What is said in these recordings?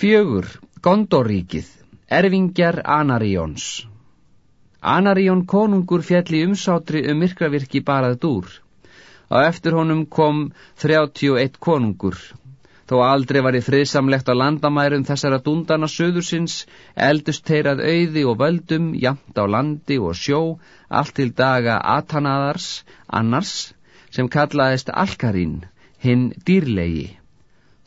Fjögur, Gondoríkið, erfingjar Anaríons. Anaríon konungur fjalli umsátri um myrkravirki barað dúr. Á eftir honum kom 31 konungur. Þó aldrei var í friðsamlegt á landamærum þessara dundana söðursins, eldust teirað auði og völdum, jamt á landi og sjó, allt til daga Atanadars, annars, sem kallaðist Alkarín, hinn dýrlegi.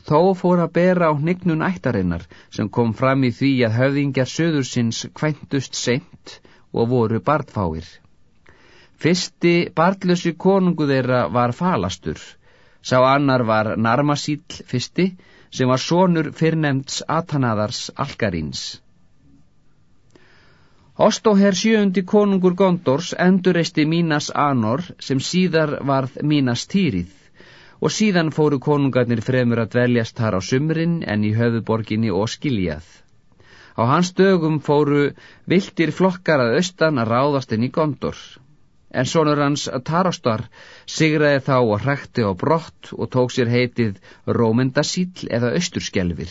Þó fór að bera á hnignun ættarinnar sem kom fram í því að höfðingjar söðursins kvæntust seint og voru barnfáir. Fyrsti barnlösi konungu þeirra var falastur. Sá annar var Narmasíl fyrsti sem var sonur fyrrnemts Atanadars Algaríns. Ostóher sjöundi konungur Gondors endurreisti Mínas Anor sem síðar varð Mínas Týrið og síðan fóru konungarnir fremur að dveljast þar á sumrin en í höfuborginni og skiljað. Á hans dögum fóru viltir flokkar að austan að ráðast inn í Gondor, en sonur hans Tarastar sigraði þá og hrekti á brott og tók sér heitið Rómendasíl eða Östurskjelfir.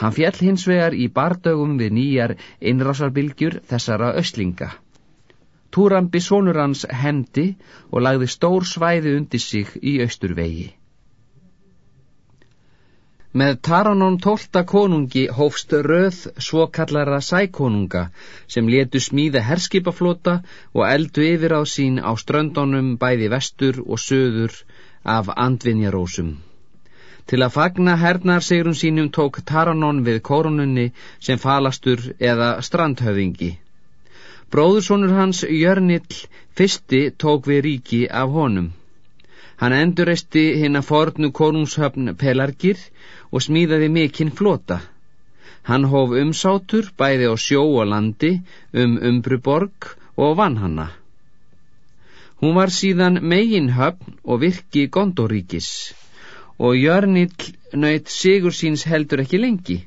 Hann fjall hins vegar í bardögum við nýjar innrásarbilgjur þessara östlinga. Túrambi sonur hans hendi og lagði stór svæði undir sig í austurvegi. Með Taranón tólta konungi hófst röð svo kallara sækonunga sem letu smíða herskipaflota og eldu yfir á sín á ströndunum bæði vestur og söður af andvinjarósum. Til að fagna hernar sigurum sínum tók Taranón við korununni sem falastur eða strandhöfingi. Bróðursonur hans Jörnill fyrsti tók við ríki af honum. Hann endurreisti hinn að fornu konungshöfn Pelargir og smíðaði mikinn flota. Hann hóf umsátur bæði á sjó og landi um Umbruborg og vann hanna. Hún var síðan megin höfn og virki Gondoríkis og Jörnill nöyt sigur síns heldur ekki lengi.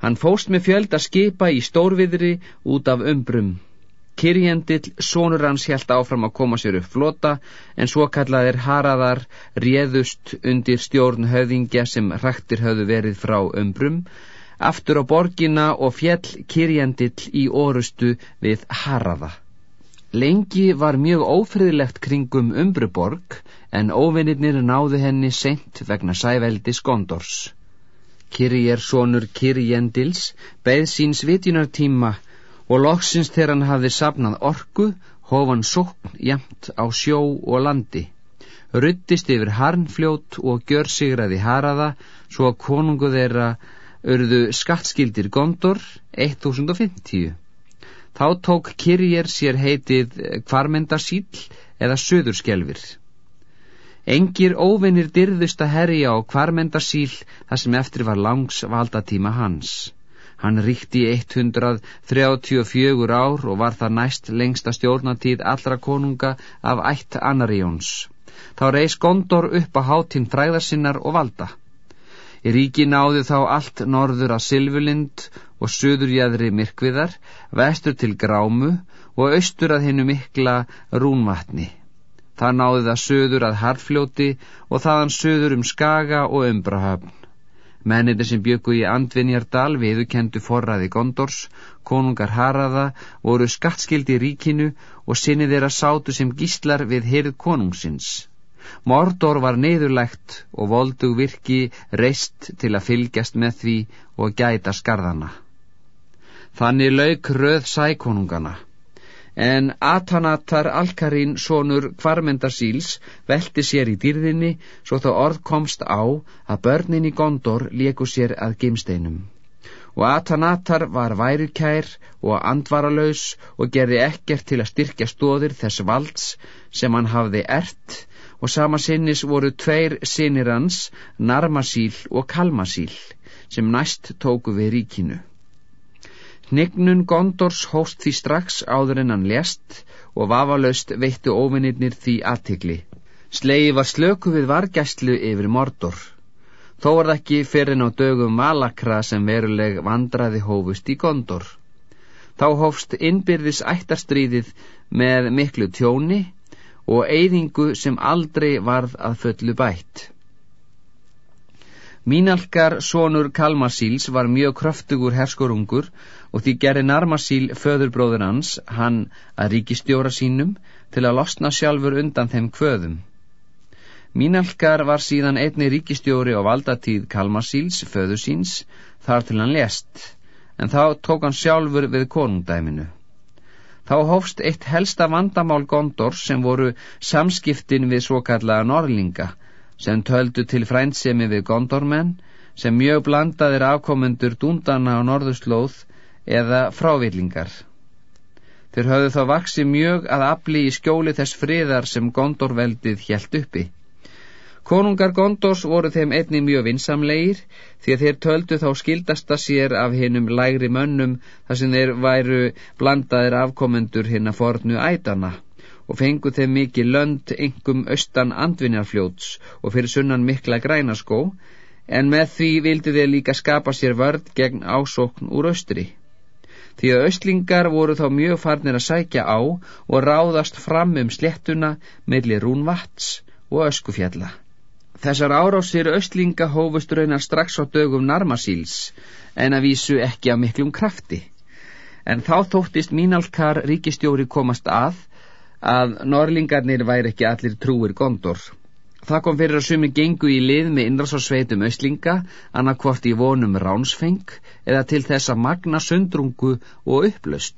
Hann fóst með fjöld að skipa í stórviðri út af umbrum. Kirjendill, sonur hans, hjælt áfram að koma sér upp flota, en svo kallaðir haraðar réðust undir stjórn höfðingja sem hrættir höfðu verið frá ömbrum, aftur á borgina og fjell Kirjendill í orustu við haraða. Lengi var mjög ófriðlegt kringum umbruborg, en óvinnirnir náðu henni sent vegna sæveldi skondors. Kirjer sonur Kirjendils beð síns vitjunartíma og loksins þegar hann hafði sapnað orku, hóf hann sókn jæmt á sjó og landi. Ruttist yfir harnfljót og gjör sigraði haraða, svo að konungu þeirra örðu skattskildir gondor 1050. Þá tók Kirjer sér heitið kvarmendasíl eða söðurskelfir. Engir óvinnir dyrðust að herja á kvarmendasíl þar sem eftir var langs valdatíma hans. Hann ríkti 134 ár og var það næst lengsta stjórnatíð allra konunga af ætt Anaríons. Þá reys Gondor upp að hátinn fræðarsinnar og valda. Í ríki náðu þá allt norður að Silvulind og söðurjæðri Myrkviðar, vestur til Grámu og austur að hinnu mikla Rúnvatni. Það náðu það söður að Harfljóti og þaðan söður um Skaga og Umbrahöfn. Mennir sem byggu í Andvinjardal viðukendu forraði Gondors, konungar Haraða, voru skattskildi ríkinu og sinni þeirra sátu sem gíslar við hirð konungsins. Mordor var neyðurlegt og voldug virki reist til að fylgjast með því og gæta skarðana. Þannig lauk röð sækonungana en Atanatar Alkarín sonur Kvarmendarsíls velti sér í dýrðinni svo þá orð komst á að börnin í Gondor leku sér að gimsteinum. Og Atanatar var værukær og andvaralaus og gerði ekkert til að styrkja stóðir þess valds sem hann hafði ert og sama sinnis voru tveir sinir hans, Narmasíl og Kalmasíl, sem næst tóku við ríkinu. Hnignun Gondors hóst því strax áður en hann lést og vafalaust veittu óvinnirnir því aðtikli. Slegi var slöku við vargæslu yfir Mordor. Þó var það ekki fyrir ná dögum Malakra sem veruleg vandraði hófust í Gondor. Þá hófst innbyrðis ættarstríðið með miklu tjóni og eyðingu sem aldrei varð að fullu bætt. Mínalkar sonur Kalmasíls var mjög kröftugur herskorungur og því gerði Narmasíl föðurbróður hans, hann að ríkistjóra sínum, til að losna sjálfur undan þeim kvöðum. Mínalkar var síðan einni ríkistjóri á valdatíð Kalmasíls, föður síns, þar til hann lest, en þá tók hann sjálfur við konungdæminu. Þá hófst eitt helsta vandamál Gondors sem voru samskiptin við svo kallaða Norlinga sem töldu til frændsemi við Gondormenn sem mjög blandaðir afkomendur dúndana á norðurslóð eða frávillingar. Þeir höfðu þá vaksi mjög að afli í skjóli þess friðar sem Gondorveldið hjælt uppi. Konungar Gondors voru þeim einni mjög vinsamlegir því að þeir töldu þá skildasta sér af hinnum lægri mönnum þar sem þeir væru blandaðir afkomendur hinn að fornu ædana og fengu þeim mikið lönd engum austan andvinjarfljóts og fyrir sunnan mikla grænaskó en með því vildi þeir líka skapa sér vörd gegn ásókn úr austri. Því að austlingar voru þá mjög farnir að sækja á og ráðast fram um slettuna melli rúnvats og öskufjalla. Þessar árásir östlinga hófust raunar strax á dögum Narmasíls en að vísu ekki af miklum krafti. En þá þóttist Mínálkar ríkistjóri komast að að norlingarnir væri ekki allir trúir gondor. Það kom fyrir að sumi gengu í lið með innrásarsveitum östlinga, annarkvort í vonum ránsfeng eða til þess að magna sundrungu og upplaust.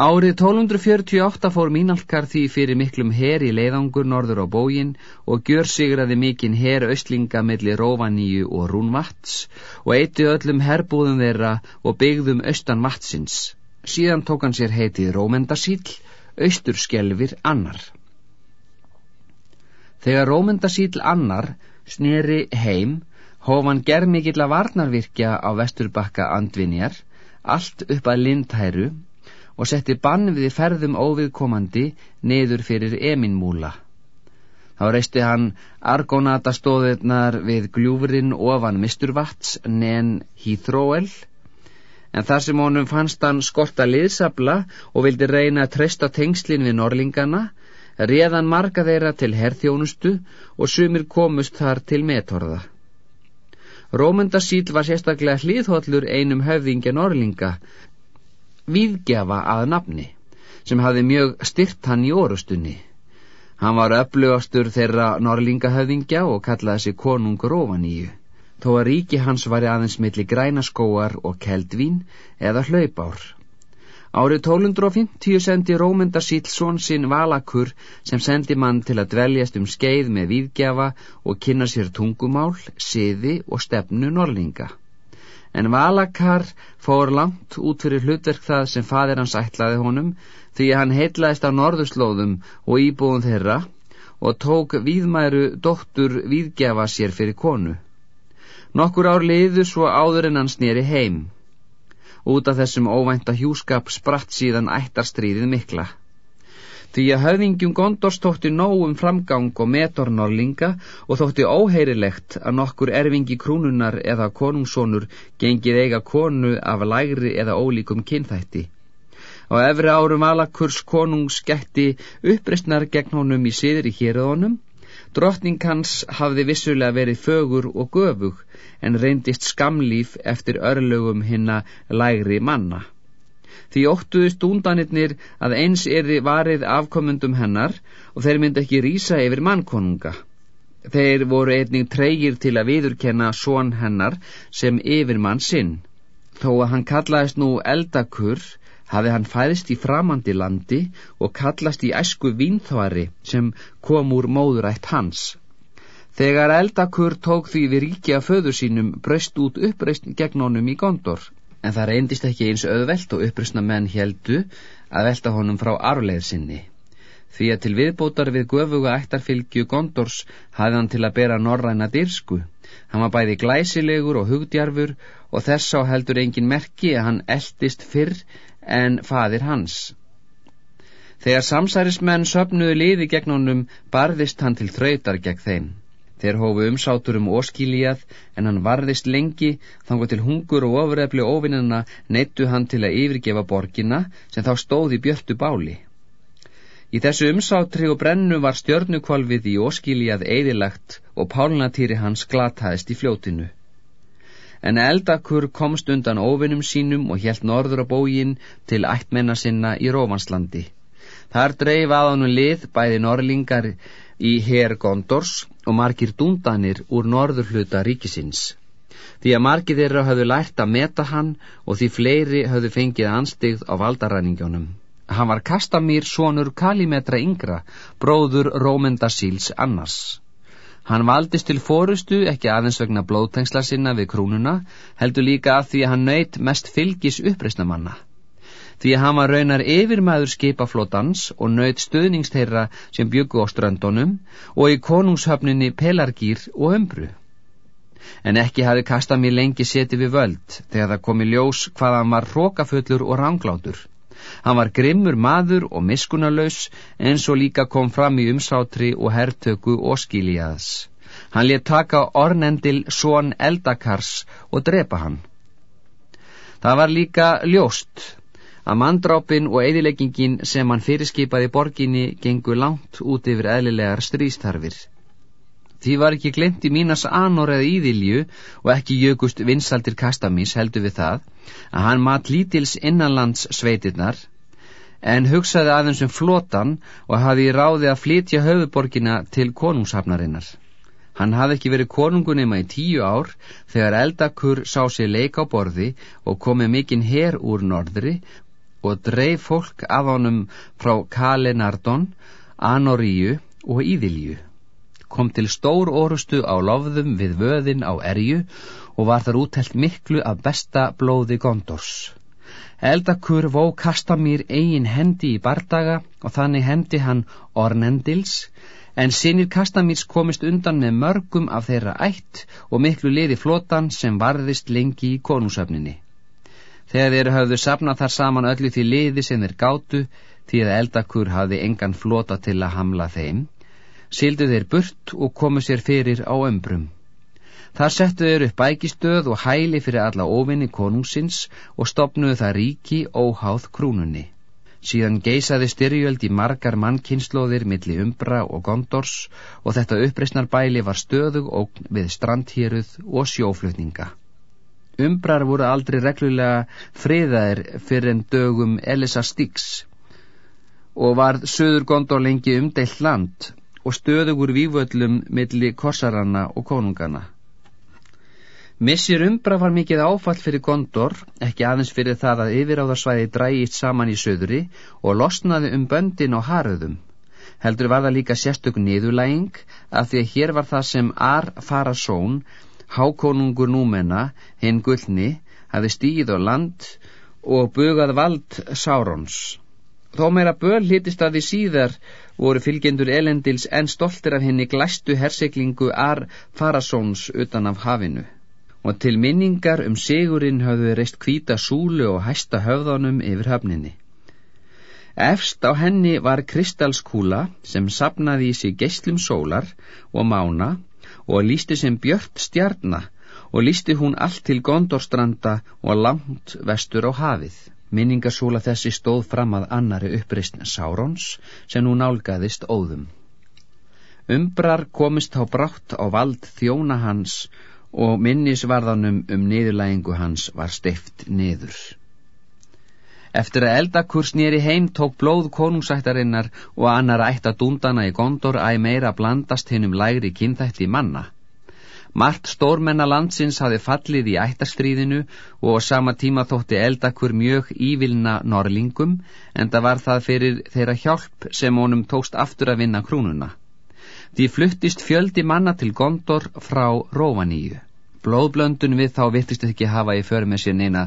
Árið 1248 fór Mínalkar því fyrir miklum her í leiðangur norður á bógin og gjör sigraði mikinn her östlinga millir Róvaníu og Rúnvats og eitti öllum herbúðum þeirra og byggðum austan vatsins. Síðan tók hann sér heitið Rómendasíl, austurskjelfir annar. Þegar Rómendasíl annar sneri heim, hóf hann gerðmikill að varnarvirkja á vesturbakka andvinjar, allt upp að lindhæru og setti bann við ferðum óviðkomandi niður fyrir Eminmúla. Þá reisti hann argonatastóðirnar við gljúfurinn ofan Misturvats nen Hýþróel, en þar sem honum fannst hann skorta liðsabla og vildi reyna að treysta tengslinn við norlingana, reðan marga þeirra til herþjónustu og sumir komust þar til metorða. Rómundasíl var sérstaklega hlýðhóllur einum höfðingja norlinga viðgjafa að nafni sem hafi mjög styrt hann í orustunni. Hann var öflugastur þeirra norlingahöfðingja og kallaði sig konungur ofaníu, þó að ríki hans var aðeins milli grænaskóar og keldvín eða hlaupár. Árið 1250 sendi Rómundar Sílsson sinn Valakur sem sendi mann til að dveljast um skeið með viðgjafa og kynna sér tungumál, siði og stefnu norlinga en Valakar fór langt út fyrir hlutverk það sem fadir hans ætlaði honum því að hann heitlaðist á norðurslóðum og íbúðum þeirra og tók víðmæru dóttur víðgefa sér fyrir konu. Nokkur ár liðu svo áður en hann snýri heim. Út af þessum óvænta hjúskap spratt síðan ættarstríðið mikla því að höfðingjum Gondors þótti nógum framgang og metornorlinga og þótti óheirilegt að nokkur erfingi krúnunar eða konungsónur gengið eiga konu af lægri eða ólíkum kynþætti. Á efri árum alakurs konungs gætti uppreistnar gegn honum í siður í hérðunum, drottning hans hafði vissulega verið fögur og göfug en reyndist skamlíf eftir örlögum hinna lægri manna því óttuðust úndanirnir að eins erði varið afkomundum hennar og þeir myndi ekki rýsa yfir mannkonunga. Þeir voru einning treygir til að viðurkenna són hennar sem yfirmann sinn. Þó að hann kallaðist nú eldakur, hafi hann fæðist í framandi landi og kallast í æsku vínþvari sem kom úr móðurætt hans. Þegar eldakur tók því við ríkja föður sínum braust út uppreist gegn honum í gondor en það reyndist ekki eins auðvelt og upprustna menn heldu að velta honum frá arfleið sinni. Því að til viðbótar við göfuga ættarfylgju Gondors hafði hann til að bera norræna dyrsku. Hann var bæði glæsilegur og hugdjarfur og þess á heldur engin merki að hann eldist fyrr en fadir hans. Þegar samsærismenn söpnuðu liði gegn honum barðist hann til þrautar gegn þeim. Þeir hófu umsátur um óskíljað en hann varðist lengi þangar til hungur og ofurefli ofinnina neittu hann til að yfirgefa borgina sem þá stóði björtu báli. Í þessu umsátri og brennu var stjörnukvalvið í óskiljað eðilagt og pálnatýri hans glataðist í fljótinu. En eldakur komst undan óvinnum sínum og helt norður á bógin til ættmenna sinna í Rómanslandi. Þar dreif að honum lið bæði norrlingar í Her Gondors og margir dúndanir úr norður hluta ríkisins. Því að margir þeirra hafðu lært að meta hann og því fleiri hafðu fengið anstigð á valdaræningjónum. Hann var Kastamír sonur Kalimetra yngra, bróður Rómendasíls annars. Hann valdist til fórustu ekki aðeins vegna blóðtengsla sinna við krúnuna, heldur líka að því að hann nöyt mest fylgis uppreysnamanna. Því að hann var raunar yfirmæður skipaflótans og nöyt stöðningsteirra sem byggu á ströndunum og í konungshöfninni Pelargýr og Ömbru. En ekki hafi Kastamír lengi setið við völd þegar það komi ljós hvað hann var hrókafullur og ránglátur. Hann var grimmur maður og miskunarlaus eins og líka kom fram í umsátri og herrtöku og skiljaðs. Hann let taka ornendil són eldakars og drepa hann. Það var líka ljóst að manndrápin og eðileggingin sem hann fyrirskipaði borginni gengur langt út yfir eðlilegar strístarfir. Því var ekki glemt í mínas anor eða íðilju og ekki jökust vinsaldir kastamís heldur við það að hann mat lítils innanlands sveitirnar en hugsaði aðeins um flotan og hafi ráði að flytja höfuborgina til konungshafnarinnar. Hann hafði ekki verið konungunima í tíu ár þegar eldakur sá sér leik á borði og komið mikinn her úr norðri og dreif fólk af honum frá Kalenardon, Anoríu og Íðilju kom til stór orustu á lofðum við vöðin á erju og var þar úttelt miklu af besta blóði gondors. Eldakur vó kasta mér eigin hendi í bardaga og þannig hendi hann ornendils, en sinir Kastamírs komist undan með mörgum af þeirra ætt og miklu liði flotan sem varðist lengi í konungsöfninni. Þegar þeir hafðu sapnað þar saman öllu því liði sem þeir gátu, því að eldakur hafði engan flota til að hamla þeim, sildu þeir burt og komu sér fyrir á ömbrum. Þar settu þeir upp bækistöð og hæli fyrir alla ofinni konungsins og stopnuðu það ríki óháð krúnunni. Síðan geisaði styrjöld í margar mannkynnslóðir milli umbra og gondors og þetta uppreysnarbæli var stöðug ógn við strandhýruð og sjóflutninga. Umbrar voru aldrei reglulega friðaðir fyrir en dögum Elisa Stíks og varð söður gondor lengi umdeilt land og stöðugur vývöllum milli kossaranna og konungana. Missir umbra var mikið áfall fyrir Gondor, ekki aðeins fyrir það að yfiráðarsvæði drægist saman í söðri og losnaði um böndin á haröðum. Heldur var það líka sérstök niðurlæging að því að hér var það sem Ar Farasón, hákonungur númenna, hinn gullni, hafi stíð á land og bugað vald Sárons. Þó meira böl hitist að því síðar voru fylgjendur elendils en stoltir af henni glæstu herseklingu Ar Farasóns utan af hafinu. Og til minningar um sigurinn hafðu reist kvíta súlu og hæsta höfðanum yfir höfninni. Efst á henni var kristalskúla sem sapnaði í sig geyslum sólar og mána og lísti sem björt stjarna og lísti hún allt til gondorstranda og langt vestur á hafið. Minningasúla þessi stóð fram að annari uppristn Sárons sem nú nálgæðist óðum. Umbrar komist á brátt á vald þjóna hans og minnisvarðanum um niðurlægingu hans var steift niður. Eftir að eldakurs nýri heim tók blóð konungsættarinnar og annar ætta dúndana í gondor að meira blandast hinn um lægri kynþætti manna. Margt stórmenna landsins hafi fallið í ættarstríðinu og á sama tíma þótti eldakur mjög ívilna norlingum en það var það fyrir þeirra hjálp sem honum tókst aftur að vinna krúnuna. Því fluttist fjöldi manna til Gondor frá Róvaníu. Blóðblöndun við þá vittist ekki hafa í för með sér neina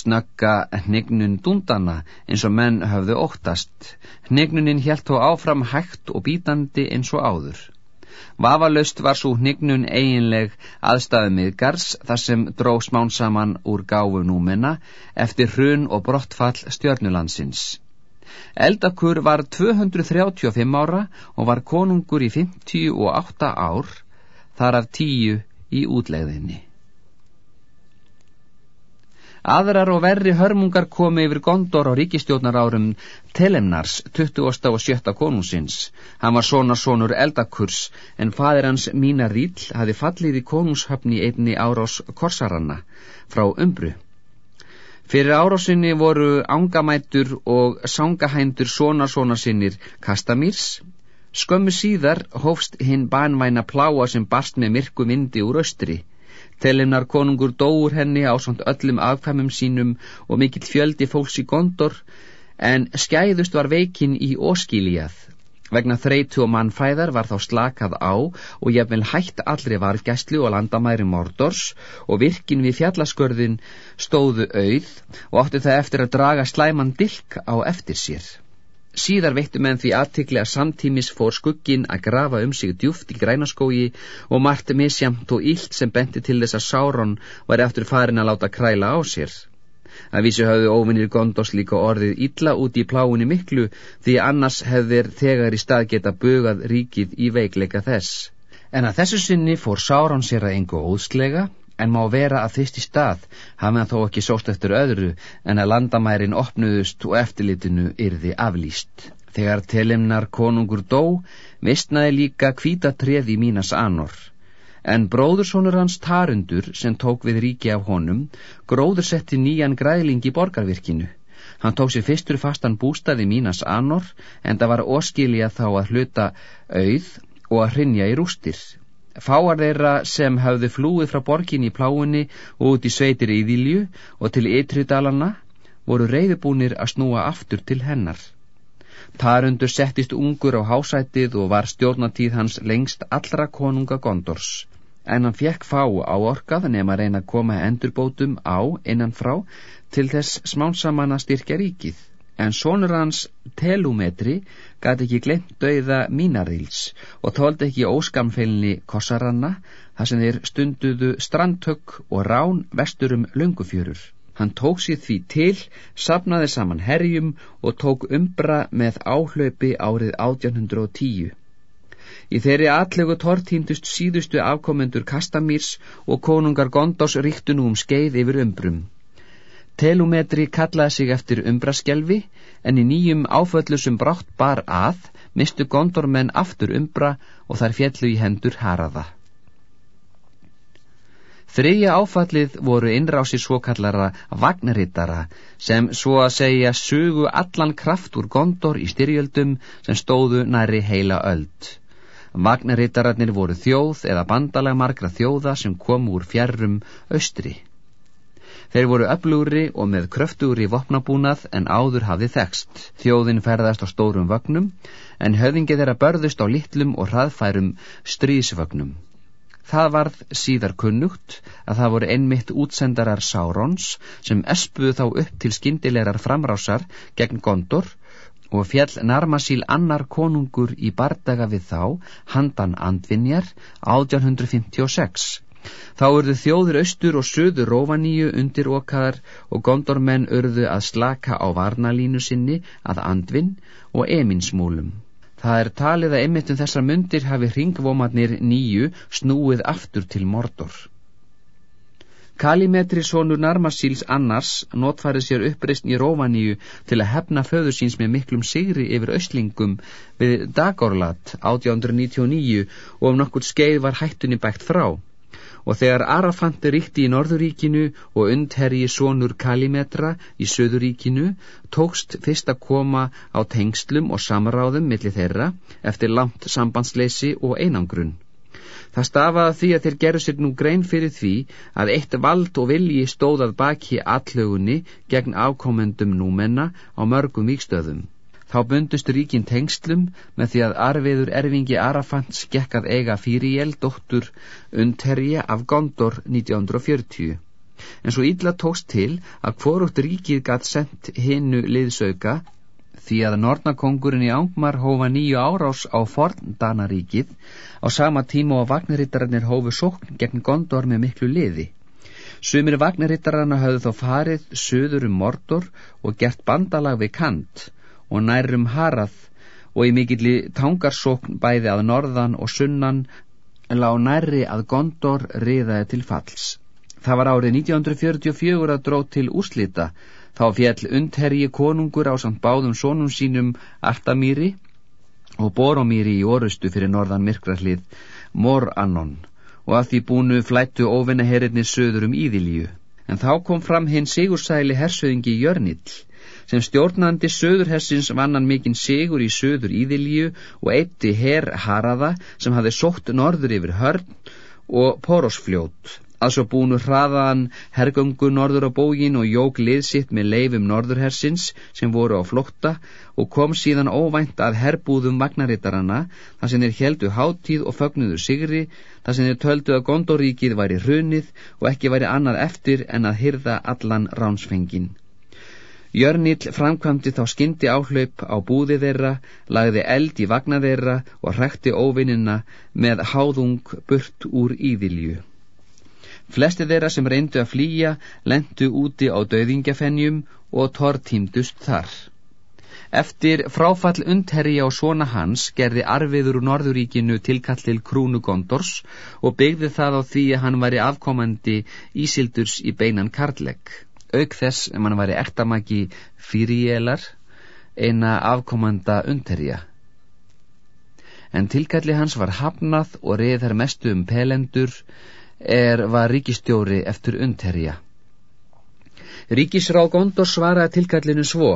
snögga hnignun dúndana eins og menn höfðu óttast. Hnignunin helt þó áfram hægt og bítandi eins og áður. Vafalaust var svo hnignun eiginleg aðstæðu miðgars þar sem dró smán saman úr gáfu númenna eftir hrun og brottfall stjörnulandsins. Eldakur var 235 ára og var konungur í 58 ár, þar af tíu í útlegðinni. Aðrar og verri hörmungar komi yfir Gondor á ríkistjónar árum Telemnars, 20. og 7. konungsins. Hann var sonarsonur Eldakurs en fadir hans Mína Ríl hafi fallið í konungshöfni einni árás Korsaranna frá Umbru. Fyrir árásinni voru ángamætur og sangahændur sonarsonarsinnir Kastamírs. Skömmu síðar hófst hinn banvæna pláa sem barst með myrku vindi úr austri. Telimnar konungur dóur henni á svont öllum afkvæmum sínum og mikill fjöldi fólks í gondor, en skæðust var veikin í óskílijað. Vegna þreytu og mannfæðar var þá slakað á og vil hætt allri vargæslu og landamæri mordors og virkin við fjallaskörðin stóðu auð og átti það eftir að draga slæman dilk á eftir sér. Síðar veittu menn því aðtikli að samtímis fór skuggin að grafa um sig djúft í grænaskógi og margt misjamt og ílt sem benti til þess að Sáron var eftir farin að láta kræla á sér. Það vísu hafðu óvinnir Gondos líka orðið illa út í pláunni miklu því annars hefðir þegar í stað geta bögað ríkið í veikleika þess. En að þessu sinni fór Sáron sér að engu óðslega en má vera að fyrst í stað hafði hann þó ekki sóst eftir öðru en að landamærin opnuðust og eftirlitinu yrði aflýst. Þegar telimnar konungur dó, vistnaði líka kvítatrið í mínas anor. En bróðursónur hans Tarundur, sem tók við ríki af honum, gróður setti nýjan græðling í borgarvirkinu. Hann tók sér fyrstur fastan bústaði mínas anor, en það var óskilja þá að hluta auð og að hrinja í rústir. Fáar þeirra sem hafðu flúið frá borgin í pláunni og út í sveitir íðilju og til ytridalanna voru reyðubúnir að snúa aftur til hennar. Tarundur settist ungur á hásætið og var stjórnatíð hans lengst allra konunga gondors, en hann fekk fá á orkað nema reyna að koma endurbótum á innan frá til þess smánsamann að styrkja ríkið en sonur hans Telúmetri gæti ekki glemt dauða Mínarils og tóldi ekki óskamfeilni Kossaranna þar sem þeir stunduðu strandtök og rán vesturum löngufjörur. Hann tók sér því til, sapnaði saman herjum og tók umbra með áhlaupi árið 1810. Í þeirri allegu tortýndust síðustu afkomendur Kastamírs og konungar Gondos ríktu nú um skeið yfir umbrum. Telúmetri kallaði sig eftir umbraskjelvi en í nýjum áföllu sem brátt bar að mistu gondormenn aftur umbra og þær fjellu í hendur haraða. Þriðja áfallið voru innrási svo kallara vagnarittara sem svo að segja sugu allan kraft úr gondor í styrjöldum sem stóðu næri heila öld. Vagnaritararnir voru þjóð eða bandalagmarkra þjóða sem kom úr fjarrum austri. Þeir voru öflugri og með kröftugri vopnabúnað en áður hafði þekst. Þjóðin ferðast á stórum vögnum en höfðingi þeirra börðust á litlum og hraðfærum stríðsvögnum. Það varð síðar kunnugt að það voru einmitt útsendarar Sárons sem espuðu þá upp til skindilegar framrásar gegn Gondor og fjall Narmasíl annar konungur í bardaga við þá, handan Andvinjar, 1856. Þá urðu þjóður austur og söður Rófaníu undir okkaðar og gondormenn urðu að slaka á varnalínu sinni að andvinn og eminsmúlum. Það er talið að einmittum þessar myndir hafi hringvómatnir nýju snúið aftur til mordor. Kalimetri sonur Narmasíls annars notfærið sér uppreist í Rófaníu til að hefna föður síns með miklum sigri yfir auslingum við Dagorlat 1899 og um nokkur skeið var hættunni bækt frá og þegar Arafant ríkti í Norðuríkinu og undherji sonur Kalimetra í Söðuríkinu tókst fyrst að koma á tengslum og samráðum millir þeirra eftir langt sambandsleysi og einangrun. Það stafaði því að þeir gerðu sér nú grein fyrir því að eitt vald og vilji stóðað baki allögunni gegn afkomendum númenna á mörgum víkstöðum. Þá bundust ríkin tengslum með því að arfiður erfingi Arafants gekkað eiga Fíriel, dóttur Unterje af Gondor 1940. En svo ítla tókst til að hvorugt ríkið gatt sendt hinnu liðsauka því að Nornakongurinn í Ángmar hófa nýju árás á Forndanaríkið á sama tíma og vagnarrittararnir hófu sókn gegn Gondor með miklu liði. Sumir vagnarrittararna hafðu þó farið söður um Mordor og gert bandalag við Kant og nærum harað og í mikilli tangarsókn bæði að norðan og sunnan lág nærri að Gondor riðaði til falls. Það var árið 1944 að dróð til úslita, þá fjall undherji konungur á samt báðum sónum sínum Artamíri og Boromíri í orustu fyrir norðan myrkrahlið Morannon og að því búnu flættu óvinnaherrinni söður um Íðilíu. En þá kom fram hinn sigursæli hersöðingi Jörnill sem stjórnandi söðurhersins vannan mikinn sigur í söður Íðilíu og eitti herr Harada sem hafði sótt norður yfir hörn og Porosfljót að svo búinu hraðaðan hergöngu norður á bógin og jók liðsitt með leifum norðurhersins sem voru á flokta og kom síðan óvænt að herbúðum vagnarittaranna þar sem þeir heldu háttíð og fögnuðu sigri þar sem þeir töldu að Gondoríkið væri hrunið og ekki væri annað eftir en að hyrða allan ránsfengin. Jörnill framkvæmdi þá skyndi áhlaup á búði þeirra, lagði eld í vagna þeirra og hrekti óvinnina með háðung burt úr íðilju. Flesti þeirra sem reyndu að flýja lendu úti á döðingjafennjum og tortímdust þar. Eftir fráfall undherri á svona hans gerði arfiður úr Norðuríkinu tilkallil Krúnu Gondors og byggði það á því að hann væri afkomandi Ísildurs í beinan Karlegg. Auk þess en hann væri ektamaki Fyriélar, eina afkomanda undherja. En tilkalli hans var hafnað og reið þar mestu um pelendur, er var ríkistjóri eftir undherja. Ríkisráð Gondors svaraði tilkallinu svo.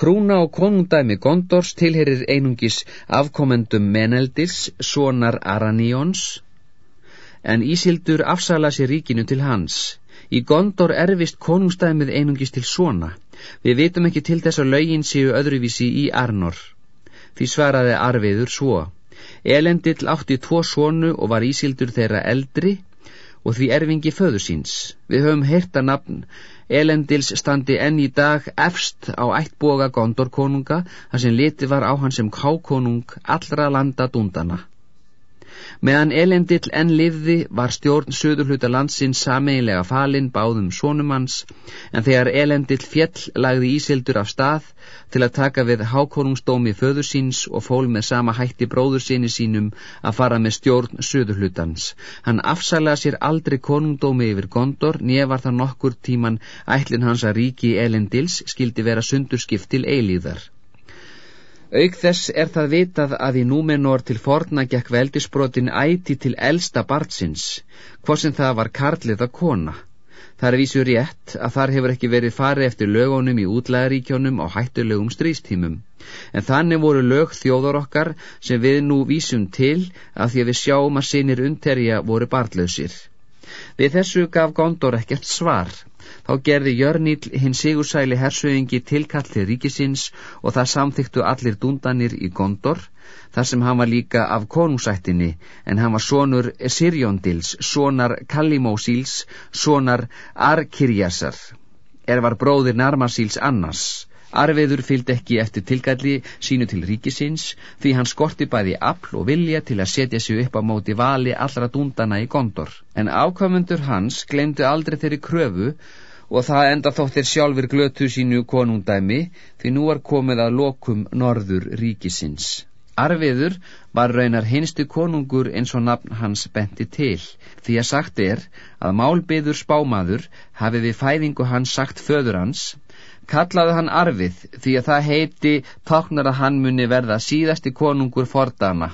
Krúna og konungdæmi Gondors tilherir einungis afkomendum Meneldis, sonar Araníons, en Ísildur afsala sér ríkinu til hans. Í Gondor erfist konungstæmið einungis til svona. Við vitum ekki til þess að lögin séu öðruvísi í Arnor. Því svaraði Arviður svo. Elendill átti tvo sonu og var Ísildur þeirra eldri, og því erfingi föðu síns. Við höfum heyrta nafn Elendils standi enn í dag efst á ættboga Gondorkonunga þar sem liti var á hann sem kákonung allra landa dúndana. Meðan Elendill enn livði var stjórn söðurhluta landsins sameiginlega falinn báðum sónumanns en þegar Elendill fjell lagði Ísildur af stað til að taka við hákonungsdómi föður síns og fól með sama hætti bróður sinni sínum að fara með stjórn söðurhlutans. Hann afsalaði sér aldrei konungdómi yfir Gondor nefar það nokkur tíman ætlin hans að ríki Elendils skildi vera sundurskipt til eilíðar. Auk þess er það vitað að í númenor til forna gekk veldisbrotin æti til elsta barnsins, hvort sem það var karlið að kona. Það er vísu rétt að þar hefur ekki verið farið eftir lögunum í útlæðaríkjónum á hættulegum strístímum. En þannig voru lög þjóður okkar sem við nú vísum til að því að við sjáum að sinir unterja voru barnlausir. Við þessu gaf Gondor ekkert svar. Þá gerði Jörnýll hinn sigursæli hersöðingi tilkallið ríkisins og það samþyktu allir dúndanir í Gondor, þar sem hann var líka af konungsættinni, en hann var sonur Sirjóndils, sonar Kallimósíls, sonar Arkirjasar, er var bróðir Narmasíls annars. Arveður fylgd ekki eftir tilkalli sínu til ríkisins því hann skorti bæði afl og vilja til að setja sig upp á móti vali allra dúndana í Gondor. En ákvamundur hans glemdu aldrei þeirri kröfu og það enda þóttir sjálfur glötu sínu konungdæmi því nú var komið að lokum norður ríkisins. Arviður var raunar hinstu konungur eins og nafn hans benti til, því að sagt er að málbyður spámaður hafi við fæðingu hans sagt föður hans kallaði hann arfið því að það heiti táknar að hann muni verða síðasti konungur fordana.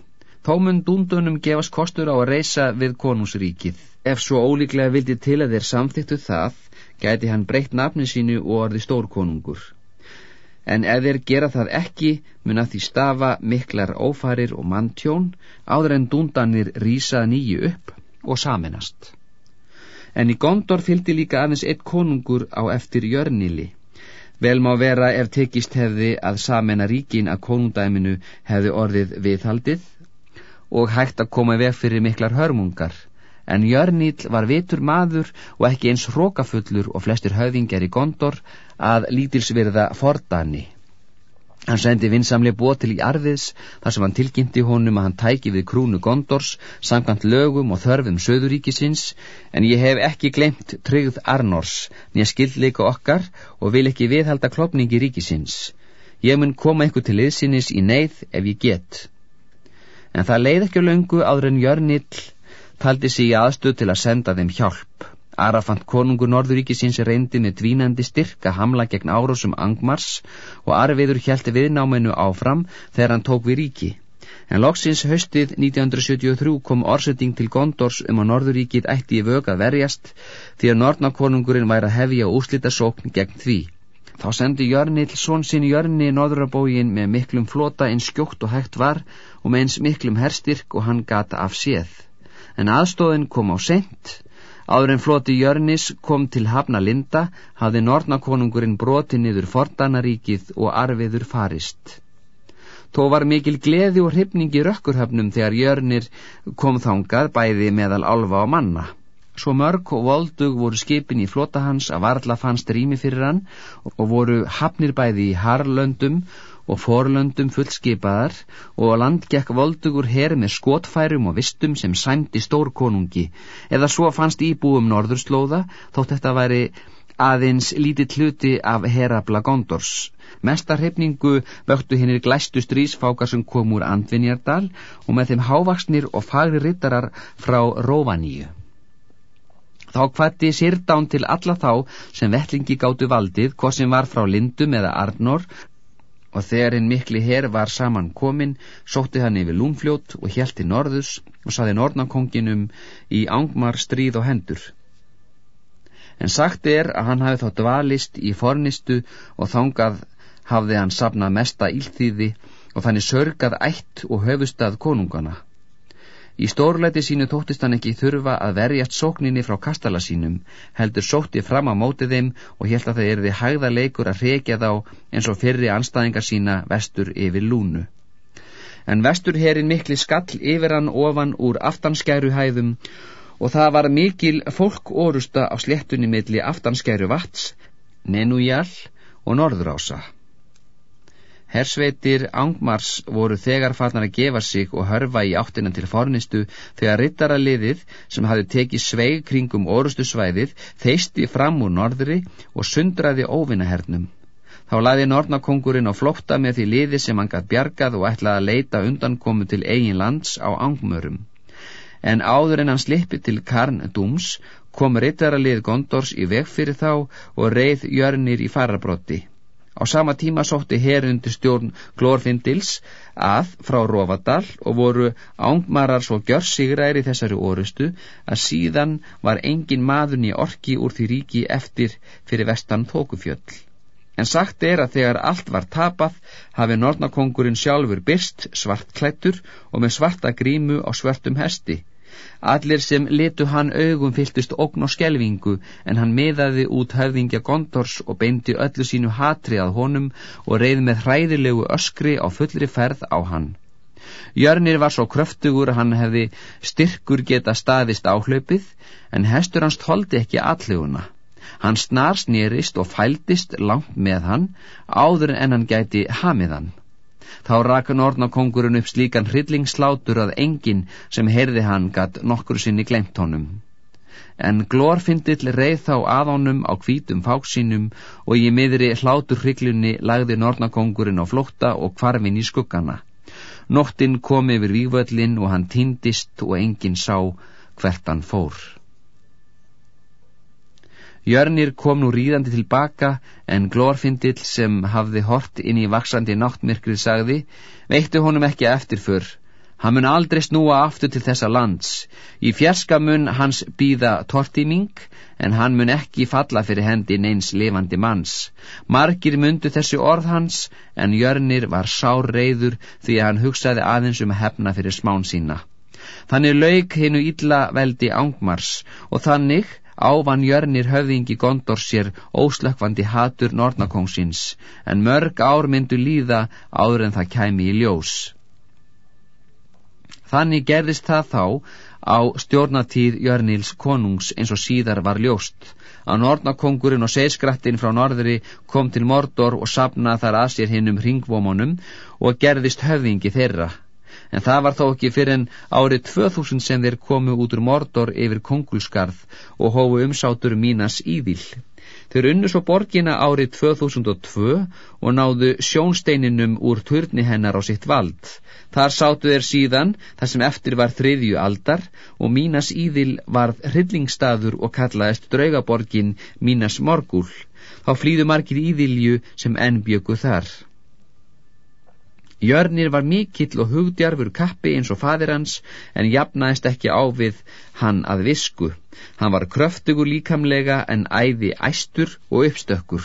Þá mun dúndunum gefast kostur á að reysa við konungsríkið. Ef svo ólíklega vildi til að þeir samþyktu það, gæti hann breytt nafni sínu og orði stórkonungur. En ef þeir gera það ekki, mun að því stafa miklar ófarir og manntjón áður en dúndanir rýsað nýju upp og saminast. En í Gondor fylgdi líka aðeins eitt konungur á eftir Jörnili Vel má vera ef tekist hefði að samena ríkin að konungdæminu hefði orðið viðhaldið og hægt að koma veg fyrir miklar hörmungar. En Jörnýll var vitur maður og ekki eins hrókafullur og flestir höfðingjar í gondor að lítilsvirða fordani. Hann sendi vinsamlega búa til í arfiðs þar sem hann tilkynnti honum að hann tæki við krúnu Gondors samkvæmt lögum og þörfum söðuríkisins en ég hef ekki glemt tryggð Arnors nýja skildleika okkar og vil ekki viðhalda klopningi ríkisins. Ég mun koma ykkur til liðsinnis í neyð ef ég get. En það leið ekki löngu áður en Jörnill taldi sig í aðstöð til að senda þeim hjálp. Arafant konungur Norðuríkisins reyndi með dvínandi styrka hamla gegn árásum Angmars og Arviður hjælti viðnáminu áfram þegar hann tók við ríki. En loksins höstið 1973 kom orsetting til Gondors um að Norðuríkið ætti í vög að verjast því að Norðnakonungurinn væri að hefja úslita sókn gegn því. Þá sendi Jörnil són sinni Jörni Norðurabógin með miklum flota eins skjótt og hægt var og með eins miklum herstyrk og hann gata af séð. En aðstóðin kom á sent Áður en floti Jörnis kom til Hafna Linda hafði Nornakonungurinn broti niður Fordanaríkið og arfiður farist. Tó var mikil gleði og hrifningi rökkurhöfnum þegar Jörnir kom þangað bæði meðal alfa og manna. Svo mörg og voldug voru skipin í flota hans að varla fannst rými fyrir hann og voru hafnir bæði í Harlöndum og forlöndum fullskipaðar og að land gekk voldugur her með skotfærum og vistum sem sæmdi stórkonungi eða svo fannst íbúum norðurslóða þótt þetta væri aðeins lítið hluti af herabla Gondors. Mesta hreifningu vöktu hinnir glæstu strísfákar sem kom úr Andvinjardal og með þeim hávaksnir og fagri rittarar frá Róvaníu. Þá kvatti Sirdán til alla þá sem vellingi gáttu valdið, hvað sem var frá Lindum eða Arnór, og þegar hinn mikli herr var saman komin, sótti hann yfir lúnfljót og hjælti norðus og saði norðnakonginum í ángmar stríð og hendur. En sagt er að hann hafi þá dvalist í fornistu og þángað hafði hann sapnað mesta ílþýði og þannig sörgað ætt og höfustað konungana. Í stórleiti sínu tóttist hann ekki þurfa að verjast sókninni frá kastala sínum, heldur sótti fram á mótið þeim og held að það erði hægða leikur að reykja þá eins og fyrri anstæðingar sína vestur yfir lúnu. En vesturherin mikli skall yfir hann ofan úr aftanskæru hæðum og það var mikil fólk orusta á slettunni milli aftanskæru vats, Nenújál og Norðurása. Hersveitir Angmars voru þegar farnar að gefa sig og hörfa í áttina til fornistu þegar rittaraliðið sem hafi tekið sveig kringum orustu svæðið þeisti fram úr norðri og sundraði óvinnahernum. Þá laði nornakongurinn á flótta með því liði sem hann gætt bjargað og ætlaði að leita undankomu til eigin lands á Angmörum. En áður en hann slippi til Karn Dúms kom rittaralið Gondors í veg fyrir þá og reið jörnir í farabrotti. Á sama tíma sótti herundi stjórn Glorfindils að frá Rófadal og voru ángmarar svo gjörsigræri þessari orustu að síðan var engin maðurn í orki úr því ríki eftir fyrir vestan Tókufjöll. En sagt er að þegar allt var tapað hafi Nornakongurinn sjálfur byrst svart klættur og með svarta grímu á svörtum hesti Allir sem litu hann augum fyltist ógn og skelvingu en hann miðaði út höfðingja Gondors og beindi öllu sínu hatri að honum og reið með hræðilegu öskri á fullri ferð á hann. Jörnir var svo kröftugur að hann hefði styrkur geta staðist áhlaupið en hestur hans tóldi ekki alluguna. Hann snar snýrist og fældist langt með hann áður en hann gæti hamiðan. Þá rak Nornakongurinn upp slíkan hryllingslátur að enginn sem heyrði hann gatt nokkur sinni glemt honum. En glorfindill reið þá að honum á hvítum fáksínum og í miðri hlátur hryllunni lagði Nornakongurinn á flótta og kvarfin í skuggana. Nóttinn kom yfir vývöllin og hann týndist og enginn sá hvert hann fór. Jörnir kom nú ríðandi tilbaka en glorfindill sem hafði hort inn í vaksandi náttmirkrið sagði veittu honum ekki eftir fyrr. Hann mun aldrei snúa aftur til þessa lands. Í fjerska mun hans býða tortíming en hann mun ekki falla fyrir hendi neins levandi manns. Margir mundu þessi orð hans en Jörnir var sár reyður því að hann hugsaði aðeins um hefna fyrir smán sína. Þannig lauk hennu illa veldi ángmars og þannig Ávan jörnir höfðingi gondor sér óslökkvandi hatur Nornakóngsins, en mörg ár myndu líða áður en það kæmi í ljós. Þannig gerðist það þá á stjórnatíð Jörnils konungs eins og síðar var ljóst, að Nornakongurinn og seiskrattin frá norðri kom til Mordor og sapnað þar að sér hinn um ringvómonum og gerðist höfðingi þeirra en það var þó ekki fyrir en árið 2000 sem þeir komu út úr Mordor yfir Kongulskarð og hófu umsátur mínas íðil. Þeir unnu svo borgina árið 2002 og náðu sjónsteininum úr turni hennar á sitt vald. Þar sátu þeir síðan, þar sem eftir var þriðju aldar og Mínas Íðil varð hryllingstaður og kallaðist draugaborgin Mínas Morgul. Þá flýðu margir Íðilju sem enn bjöku þar. Jörnir var mikill og hugdjarfur kappi eins og fadir hans en jafnaðist ekki á við hann að visku. Hann var kröftugur líkamlega en æði æstur og uppstökkur.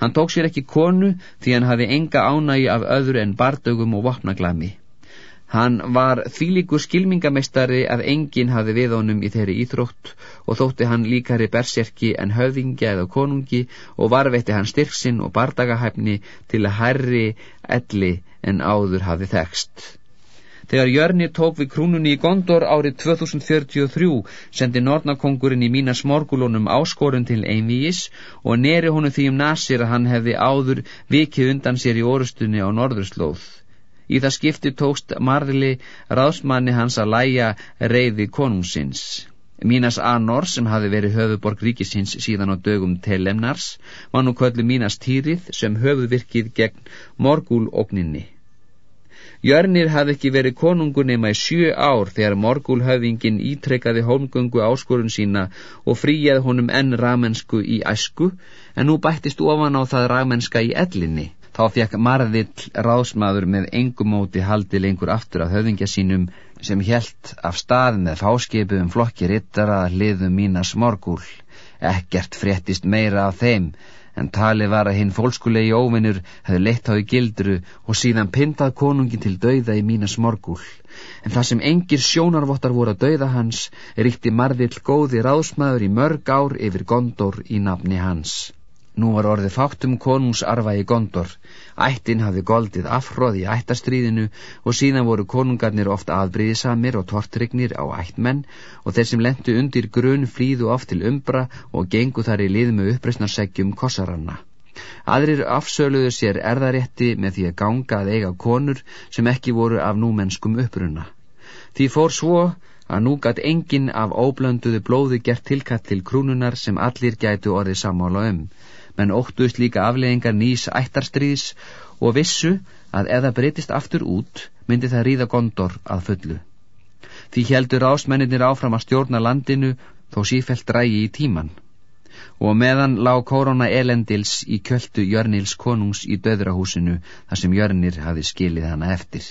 Hann tók sér ekki konu því hann hafi enga ánægi af öðru en bardögum og vopnaglami. Hann var þýlíkur skilmingameistari að enginn hafi við honum í þeirri íþrótt og þótti hann líkari berserki en höfðingja eða konungi og varveitti hann styrksinn og bardagahæfni til að herri elli en áður hafi þekst. Þegar Jörni tók við krúnunni í Gondor árið 2043 sendi Nornakongurinn í mínas morgulónum áskorun til einvíis og neri honu því um nasir að hann hefði áður vikið undan sér í orustunni á norðurslóð. Í það skipti tókst Marli ráðsmanni hans að læja reyði konungsins. Mínas Anor, sem hafi verið höfuborg ríkisins síðan á dögum Telemnars, var nú köllu Mínas Týrið sem höfuvirkið gegn Morgúl-ógninni. Jörnir hafði ekki verið konungur nema í sjö ár þegar Morgúl-höfingin ítrekkaði hólmgöngu áskorun sína og fríjaði honum enn ramensku í æsku, en nú bættist ofan á það ramenska í ellinni. Þá fekk marðill ráðsmaður með engumóti haldi lengur aftur af höfðingja sínum sem helt af stað með fáskipu um flokki rittara hliðum mínas morgúl. Ekkert fréttist meira af þeim, en tali var að hinn fólkskulegi óvinnur hefði leitt á í gildru og síðan pyntað konungin til dauða í mínas morgúl. En það sem engir sjónarvottar voru að dauða hans, ríkti marðill góði ráðsmaður í mörg ár yfir gondor í nafni hans. Nú var orðið fátum konungsarfa í Gondor. Ættin hafði goldið afhróð í ættastríðinu og síðan voru konungarnir oft aðbriðisamir og tortrygnir á ættmenn og þeir sem lendu undir grun flýðu oft til umbra og gengu þar í lið með uppreysnarseggjum kossaranna. Aðrir afsöluðu sér erðarétti með því að ganga að eiga konur sem ekki voru af númennskum uppruna. Því fór svo að nú gatt enginn af óblönduðu blóðu gert tilkatt til krúnunar sem allir gætu orðið sammála um menn óttuðst líka afleðingar nýs ættarstríðs og vissu að eða breytist aftur út myndi það ríða gondor að fullu. Því heldur ásmenninir áfram að stjórna landinu þó sífelt drægi í tíman. Og meðan lág korona elendils í kjöldu Jörnils konungs í döðrahúsinu þar sem Jörnir hafi skilið hana eftir.